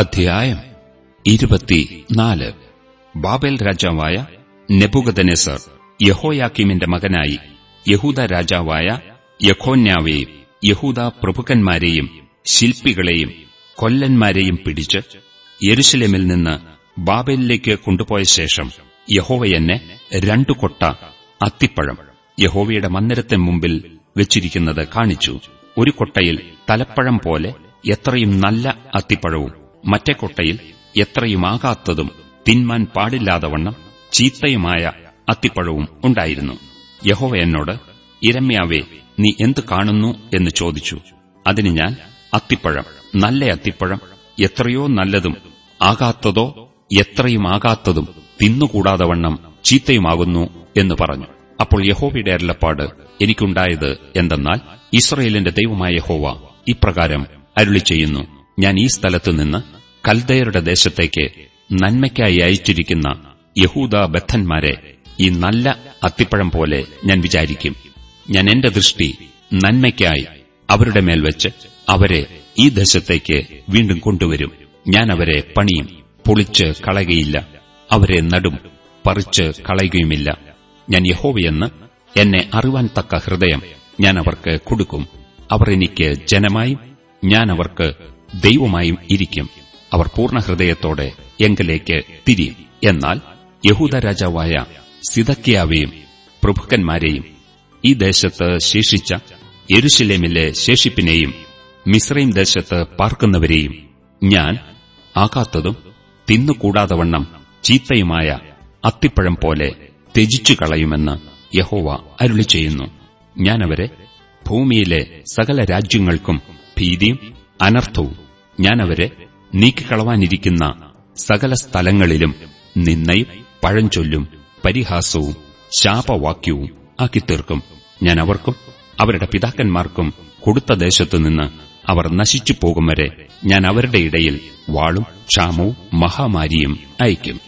അധ്യായം ഇരുപത്തിനാല്. ബാബേൽ രാജാവായ നെബുഗദനെസർ യഹോയാക്കിമിന്റെ മകനായി യഹൂദ രാജാവായ യഖോന്യാവെയും യഹൂദ പ്രഭുക്കന്മാരെയും ശില്പികളെയും കൊല്ലന്മാരെയും പിടിച്ച് യെരുശലേമിൽ നിന്ന് ബാബേലിലേക്ക് കൊണ്ടുപോയ ശേഷം യഹോവയെന്നെ രണ്ടു കൊട്ട അത്തിപ്പഴം യഹോവയുടെ മന്ദിരത്തെ മുമ്പിൽ വെച്ചിരിക്കുന്നത് കാണിച്ചു. ഒരു കൊട്ടയിൽ തലപ്പഴം പോലെ എത്രയും നല്ല അത്തിപ്പഴവും മറ്റേ കൊട്ടയിൽ എത്രയുമാകാത്തതും തിന്മാൻ പാടില്ലാതവണ്ണം ചീത്തയുമായ അത്തിപ്പഴവും ഉണ്ടായിരുന്നു. യഹോവ എന്നോട് ഇരമ്യാവേ നീ എന്ത് കാണുന്നു? എന്ന് ചോദിച്ചു. അതിന് ഞാൻ അത്തിപ്പഴം നല്ല അത്തിപ്പഴം എത്രയോ നല്ലതും ആകാത്തതോ എത്രയുമാകാത്തതും തിന്നുകൂടാതവണ്ണം ചീത്തയുമാകുന്നു എന്ന് പറഞ്ഞു. അപ്പോൾ യഹോവയുടെ അരുളപ്പാട് എനിക്കുണ്ടായത് എന്തെന്നാൽ ഇസ്രയേലിന്റെ ദൈവമായ യഹോവ ഇപ്രകാരം അരുളി ചെയ്യുന്നു ഞാൻ ഈ സ്ഥലത്തു നിന്ന് കൽദയരുടെ ദേശത്തേക്ക് നന്മയ്ക്കായി അയച്ചിരിക്കുന്ന യഹൂദ ബദ്ധന്മാരെ ഈ നല്ല അത്തിപ്പഴം പോലെ ഞാൻ വിചാരിക്കും. ഞാൻ എന്റെ ദൃഷ്ടി നന്മയ്ക്കായി അവരുടെ മേൽ വെച്ച് അവരെ ഈ ദേശത്തേക്ക് വീണ്ടും കൊണ്ടുവരും. ഞാൻ അവരെ പണിയും പൊളിച്ച് കളയുകയില്ല. അവരെ നടും പറിച്ച് കളയുകയുമില്ല. ഞാൻ യഹോവയെന്ന് എന്നെ അറിവാൻ തക്ക ഹൃദയം ഞാൻ അവർക്ക് കൊടുക്കും. അവർ എനിക്ക് ജനമായും ഞാൻ അവർക്ക് ദൈവമായും ഇരിക്കും. അവർ പൂർണ ഹൃദയത്തോടെ എങ്കിലേക്ക് തിരിയും എന്നാൽ യഹൂദ രാജാവായ സിതക്കിയാവെയും പ്രഭുക്കന്മാരെയും ഈ ദേശത്ത് ശേഷിച്ച എരുശിലേമിലെ ശേഷിപ്പിനെയും മിശ്രയും ദേശത്ത് പാർക്കുന്നവരെയും ഞാൻ ആകാത്തതും തിന്നുകൂടാതവണ്ണം ചീത്തയുമായ അത്തിപ്പഴം പോലെ ത്യജിച്ചു കളയുമെന്ന് യഹോവ അരുളി ചെയ്യുന്നു ഞാനവരെ ഭൂമിയിലെ സകല രാജ്യങ്ങൾക്കും ഭീതിയും അനർത്ഥവും ഞാനവരെ നീക്കിക്കളവാനിരിക്കുന്ന സകല സ്ഥലങ്ങളിലും നിന്നയും പഴഞ്ചൊല്ലും പരിഹാസവും ശാപവാക്യവും ആക്കിത്തീർക്കും. ഞാൻ അവർക്കും അവരുടെ പിതാക്കന്മാർക്കും കൊടുത്ത ദേശത്തുനിന്ന് അവർ നശിച്ചു പോകും വരെ ഞാൻ അവരുടെ ഇടയിൽ വാളും ക്ഷാമവും മഹാമാരിയും അയക്കും